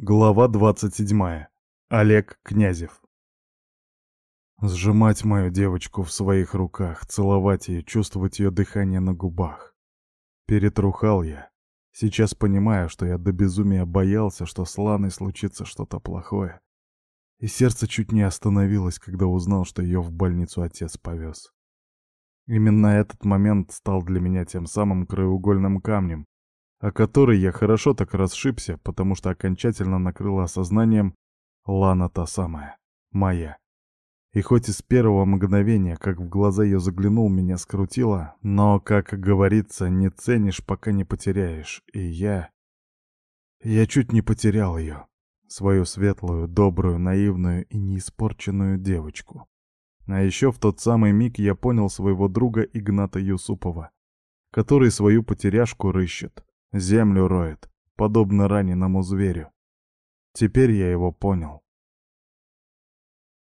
Глава 27. Олег Князев. Сжимать мою девочку в своих руках, целовать ее, чувствовать ее дыхание на губах. Перетрухал я. Сейчас понимаю, что я до безумия боялся, что с Ланой случится что-то плохое. И сердце чуть не остановилось, когда узнал, что ее в больницу отец повез. Именно этот момент стал для меня тем самым краеугольным камнем, о которой я хорошо так расшибся, потому что окончательно накрыло осознанием Лана та самая, моя. И хоть из первого мгновения, как в глаза ее заглянул, меня скрутило, но, как говорится, не ценишь, пока не потеряешь. И я... Я чуть не потерял ее. Свою светлую, добрую, наивную и неиспорченную девочку. А еще в тот самый миг я понял своего друга Игната Юсупова, который свою потеряшку рыщет. Землю роет, подобно раненому зверю. Теперь я его понял.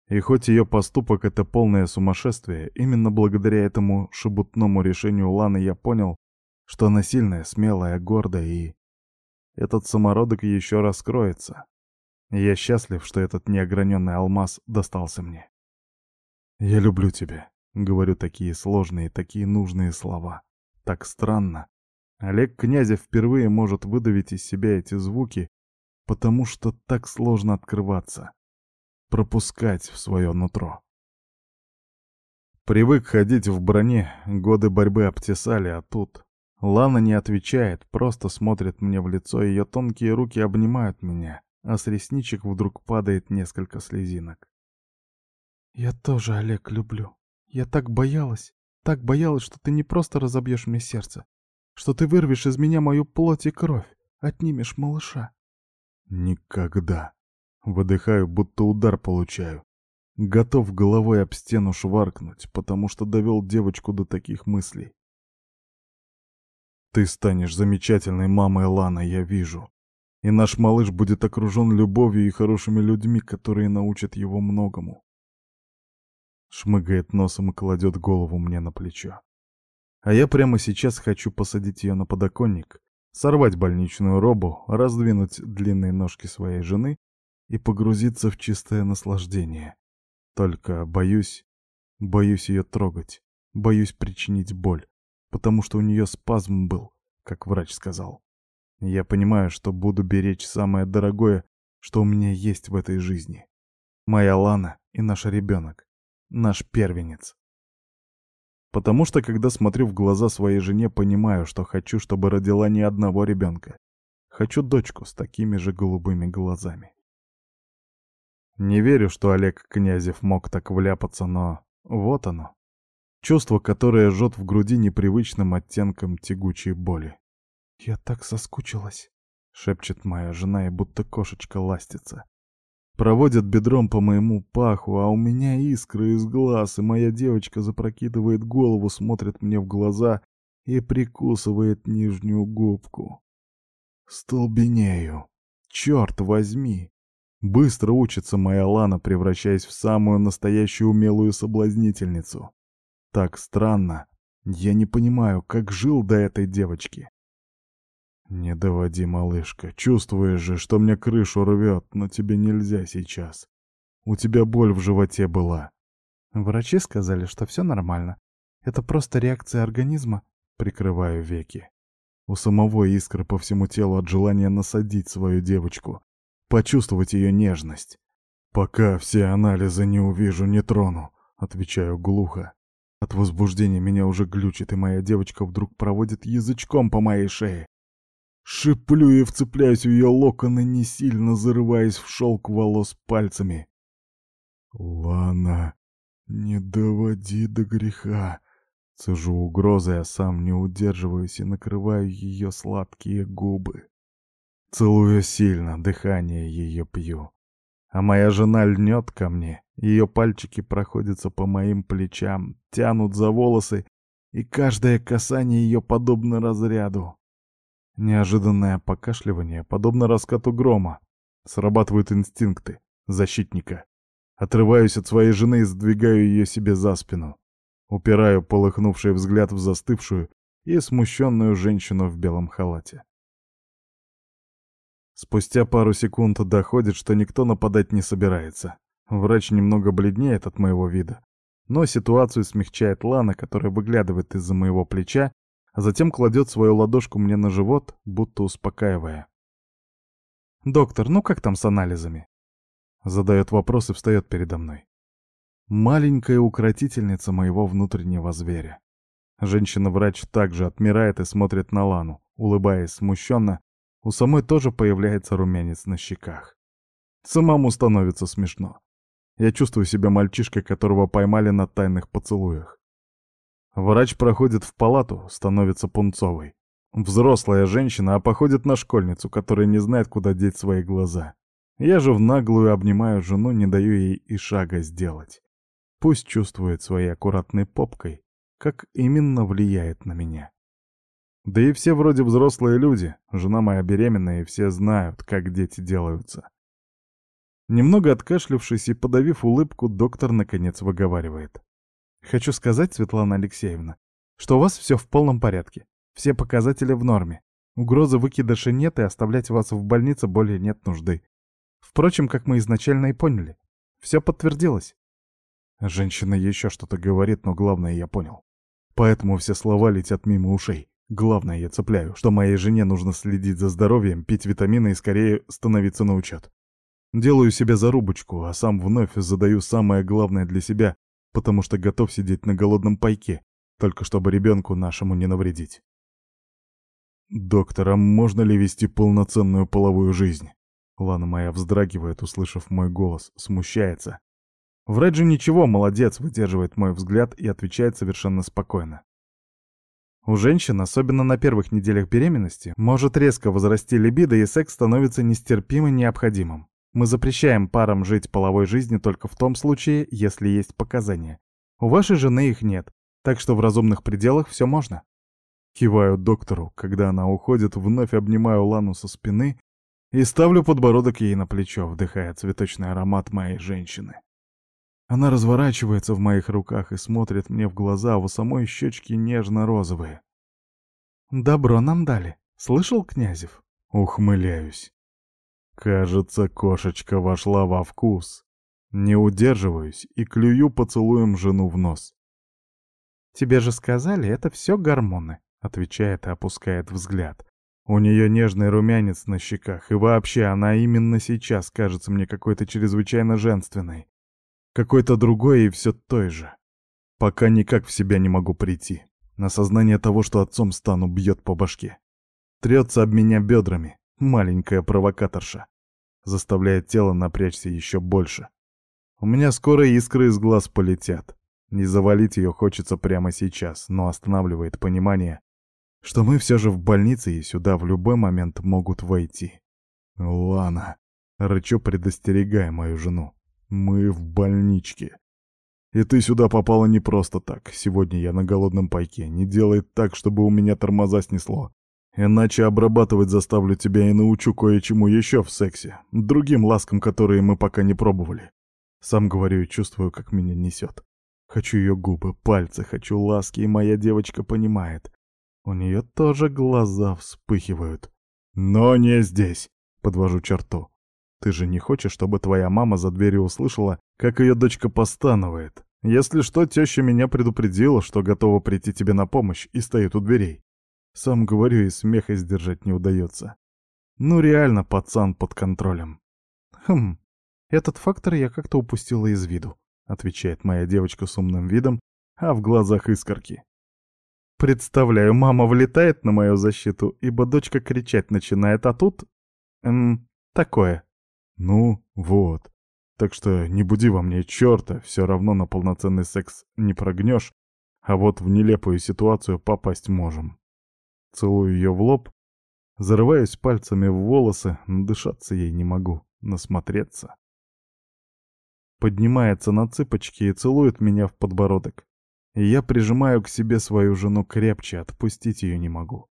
И хоть ее поступок — это полное сумасшествие, именно благодаря этому шебутному решению Ланы я понял, что она сильная, смелая, гордая и... Этот самородок еще раскроется. я счастлив, что этот неограненный алмаз достался мне. «Я люблю тебя», — говорю такие сложные, такие нужные слова. Так странно, Олег Князев впервые может выдавить из себя эти звуки, потому что так сложно открываться, пропускать в свое нутро. Привык ходить в броне, годы борьбы обтесали, а тут... Лана не отвечает, просто смотрит мне в лицо, ее тонкие руки обнимают меня, а с ресничек вдруг падает несколько слезинок. «Я тоже, Олег, люблю. Я так боялась, так боялась, что ты не просто разобьешь мне сердце, что ты вырвешь из меня мою плоть и кровь, отнимешь малыша. Никогда. Выдыхаю, будто удар получаю. Готов головой об стену шваркнуть, потому что довел девочку до таких мыслей. Ты станешь замечательной мамой Лана, я вижу. И наш малыш будет окружен любовью и хорошими людьми, которые научат его многому. Шмыгает носом и кладет голову мне на плечо. А я прямо сейчас хочу посадить ее на подоконник, сорвать больничную робу, раздвинуть длинные ножки своей жены и погрузиться в чистое наслаждение. Только боюсь, боюсь ее трогать, боюсь причинить боль, потому что у нее спазм был, как врач сказал. Я понимаю, что буду беречь самое дорогое, что у меня есть в этой жизни. Моя Лана и наш ребенок, наш первенец. Потому что, когда смотрю в глаза своей жене, понимаю, что хочу, чтобы родила не одного ребенка. Хочу дочку с такими же голубыми глазами. Не верю, что Олег Князев мог так вляпаться, но вот оно. Чувство, которое жжет в груди непривычным оттенком тягучей боли. «Я так соскучилась», — шепчет моя жена и будто кошечка ластится. Проводит бедром по моему паху, а у меня искры из глаз, и моя девочка запрокидывает голову, смотрит мне в глаза и прикусывает нижнюю губку. Столбенею. Черт возьми! Быстро учится моя Лана, превращаясь в самую настоящую умелую соблазнительницу. Так странно. Я не понимаю, как жил до этой девочки. «Не доводи, малышка. Чувствуешь же, что мне крышу рвет, но тебе нельзя сейчас. У тебя боль в животе была». Врачи сказали, что все нормально. Это просто реакция организма. Прикрываю веки. У самого искры по всему телу от желания насадить свою девочку, почувствовать ее нежность. «Пока все анализы не увижу, не трону», — отвечаю глухо. От возбуждения меня уже глючит, и моя девочка вдруг проводит язычком по моей шее. Шиплю и вцепляюсь в ее локоны, не сильно зарываясь в шелк волос пальцами. «Лана, не доводи до греха!» Цежу угрозой, а сам не удерживаюсь и накрываю ее сладкие губы. Целую сильно, дыхание ее пью. А моя жена льнет ко мне, ее пальчики проходятся по моим плечам, тянут за волосы, и каждое касание ее подобно разряду. Неожиданное покашливание, подобно раскату грома. Срабатывают инстинкты защитника. Отрываюсь от своей жены и сдвигаю ее себе за спину. Упираю полыхнувший взгляд в застывшую и смущенную женщину в белом халате. Спустя пару секунд доходит, что никто нападать не собирается. Врач немного бледнеет от моего вида, но ситуацию смягчает Лана, которая выглядывает из-за моего плеча, затем кладет свою ладошку мне на живот, будто успокаивая. «Доктор, ну как там с анализами?» Задает вопрос и встает передо мной. Маленькая укротительница моего внутреннего зверя. Женщина-врач также отмирает и смотрит на Лану, улыбаясь смущенно. У самой тоже появляется румянец на щеках. Самому становится смешно. Я чувствую себя мальчишкой, которого поймали на тайных поцелуях. Врач проходит в палату, становится пунцовой. Взрослая женщина, а походит на школьницу, которая не знает, куда деть свои глаза. Я же в наглую обнимаю жену, не даю ей и шага сделать. Пусть чувствует своей аккуратной попкой, как именно влияет на меня. Да и все вроде взрослые люди, жена моя беременная, и все знают, как дети делаются. Немного откашлившись и подавив улыбку, доктор наконец выговаривает. «Хочу сказать, Светлана Алексеевна, что у вас все в полном порядке. Все показатели в норме. Угрозы выкидыша нет, и оставлять вас в больнице более нет нужды. Впрочем, как мы изначально и поняли. Все подтвердилось. Женщина еще что-то говорит, но главное я понял. Поэтому все слова летят мимо ушей. Главное я цепляю, что моей жене нужно следить за здоровьем, пить витамины и скорее становиться на учет. Делаю себе зарубочку, а сам вновь задаю самое главное для себя, потому что готов сидеть на голодном пайке, только чтобы ребенку нашему не навредить. «Доктор, а можно ли вести полноценную половую жизнь?» Лана моя вздрагивает, услышав мой голос, смущается. Врач же ничего, молодец, выдерживает мой взгляд и отвечает совершенно спокойно. У женщин, особенно на первых неделях беременности, может резко возрасти либидо, и секс становится нестерпимо необходимым. Мы запрещаем парам жить половой жизнью только в том случае, если есть показания. У вашей жены их нет, так что в разумных пределах все можно. Киваю доктору, когда она уходит, вновь обнимаю Лану со спины и ставлю подбородок ей на плечо, вдыхая цветочный аромат моей женщины. Она разворачивается в моих руках и смотрит мне в глаза, а у самой щечки нежно-розовые. «Добро нам дали. Слышал, Князев?» Ухмыляюсь. Кажется, кошечка вошла во вкус. Не удерживаюсь и клюю поцелуем жену в нос. «Тебе же сказали, это все гормоны», — отвечает и опускает взгляд. У нее нежный румянец на щеках, и вообще она именно сейчас кажется мне какой-то чрезвычайно женственной. Какой-то другой и все той же. Пока никак в себя не могу прийти. На сознание того, что отцом стану, бьет по башке. Трется об меня бедрами, маленькая провокаторша. Заставляет тело напрячься еще больше. У меня скоро искры из глаз полетят. Не завалить ее хочется прямо сейчас, но останавливает понимание, что мы все же в больнице и сюда в любой момент могут войти. Лана, рычу, предостерегая мою жену. Мы в больничке. И ты сюда попала не просто так. Сегодня я на голодном пайке. Не делай так, чтобы у меня тормоза снесло. Иначе обрабатывать заставлю тебя и научу кое-чему еще в сексе. Другим ласкам, которые мы пока не пробовали. Сам говорю и чувствую, как меня несет. Хочу ее губы, пальцы, хочу ласки, и моя девочка понимает. У нее тоже глаза вспыхивают. Но не здесь, подвожу черту. Ты же не хочешь, чтобы твоя мама за дверью услышала, как ее дочка постанывает? Если что, теща меня предупредила, что готова прийти тебе на помощь и стоит у дверей. Сам говорю, и смеха сдержать не удается. Ну реально, пацан под контролем. Хм, этот фактор я как-то упустила из виду отвечает моя девочка с умным видом, а в глазах искорки. Представляю, мама влетает на мою защиту, ибо дочка кричать начинает, а тут... Эм, такое. Ну, вот. Так что не буди во мне черта, все равно на полноценный секс не прогнешь, а вот в нелепую ситуацию попасть можем. Целую ее в лоб, зарываюсь пальцами в волосы, дышаться ей не могу, насмотреться поднимается на цыпочки и целует меня в подбородок. И я прижимаю к себе свою жену крепче, отпустить ее не могу.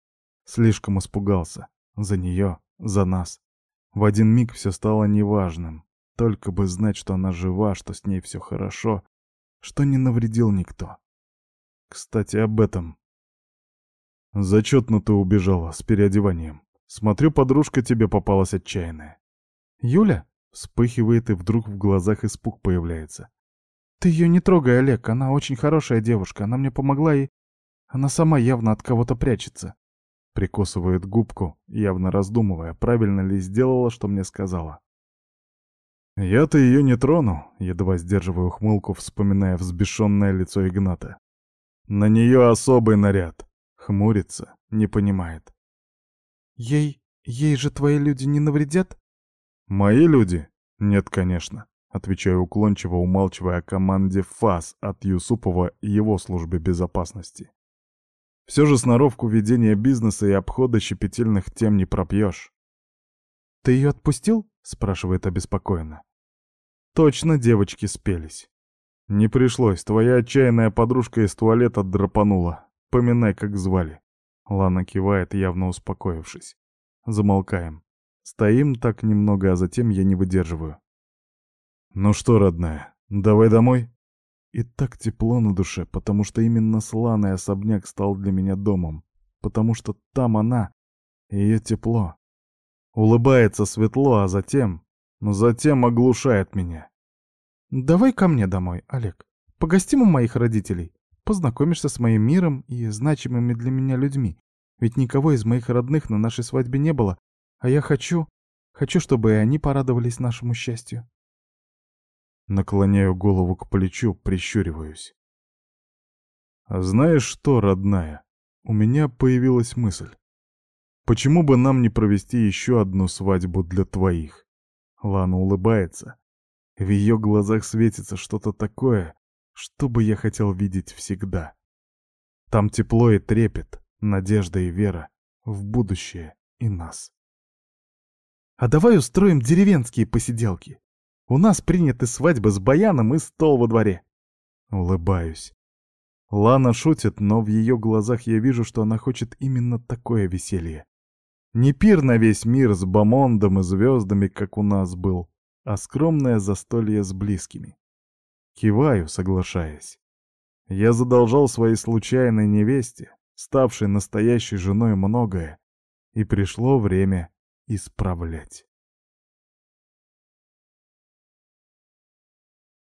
Слишком испугался. За нее, за нас. В один миг все стало неважным. Только бы знать, что она жива, что с ней все хорошо, что не навредил никто. Кстати, об этом. Зачетно ты убежала с переодеванием. Смотрю, подружка тебе попалась отчаянная. Юля? Вспыхивает, и вдруг в глазах испуг появляется. Ты ее не трогай, Олег, она очень хорошая девушка, она мне помогла и... Она сама явно от кого-то прячется. Прикосывает губку, явно раздумывая, правильно ли сделала, что мне сказала. «Я-то ее не трону», — едва сдерживаю ухмылку, вспоминая взбешенное лицо Игната. «На нее особый наряд». Хмурится, не понимает. «Ей... ей же твои люди не навредят?» «Мои люди? Нет, конечно», — отвечаю уклончиво, умалчивая о команде ФАС от Юсупова и его службе безопасности. Все же сноровку ведения бизнеса и обхода щепетильных тем не пропьешь. «Ты ее отпустил?» — спрашивает обеспокоенно. Точно девочки спелись. Не пришлось, твоя отчаянная подружка из туалета драпанула. Поминай, как звали. Лана кивает, явно успокоившись. Замолкаем. Стоим так немного, а затем я не выдерживаю. «Ну что, родная, давай домой?» И так тепло на душе, потому что именно с Ланой особняк стал для меня домом. Потому что там она, ее тепло. Улыбается светло, а затем... Затем оглушает меня. «Давай ко мне домой, Олег. Погостим у моих родителей. Познакомишься с моим миром и значимыми для меня людьми. Ведь никого из моих родных на нашей свадьбе не было, а я хочу... Хочу, чтобы и они порадовались нашему счастью». Наклоняю голову к плечу, прищуриваюсь. А знаешь что, родная, у меня появилась мысль. Почему бы нам не провести еще одну свадьбу для твоих? Лана улыбается. В ее глазах светится что-то такое, что бы я хотел видеть всегда. Там тепло и трепет, надежда и вера в будущее и нас. А давай устроим деревенские посиделки. У нас приняты свадьбы с баяном и стол во дворе. Улыбаюсь. Лана шутит, но в ее глазах я вижу, что она хочет именно такое веселье. Не пир на весь мир с бомондом и звездами, как у нас был, а скромное застолье с близкими. Киваю, соглашаясь. Я задолжал своей случайной невесте, ставшей настоящей женой многое, и пришло время исправлять.